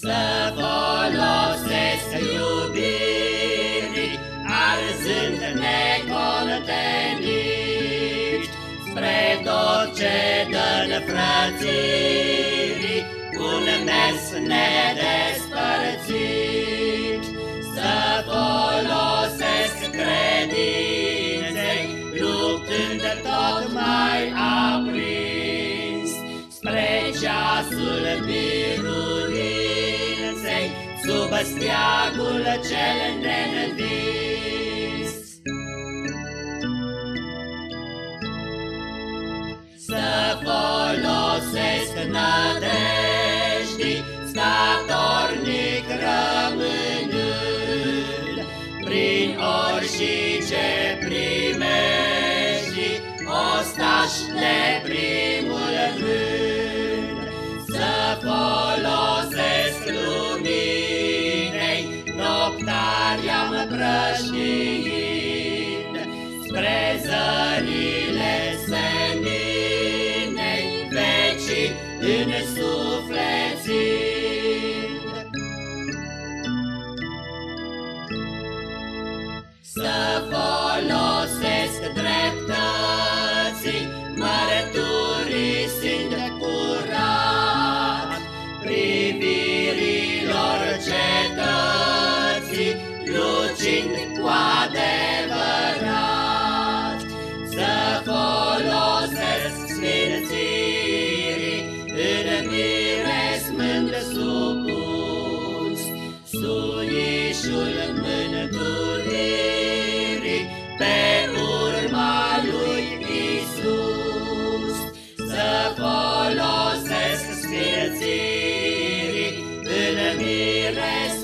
Să folosesc iubirii, arzând necontenit, spre tot ce dă frățirii, un mes nedespărțit. Să folosesc credinței, luptând tot mai aprins, spre ceasul bine. Sub steagul cel nenvis Să folosesc nădejdii Statornic rămânând Prin orice ce primești Ostași de Noptariam prăștiind Spre zările seninei Vecii însuflețind Să Lucind cu adevărat Să folosesc sfințirii În miresmânt supus Suișul mântuirii Pe urma lui Isus Să folosesc sfințirii În miresmânt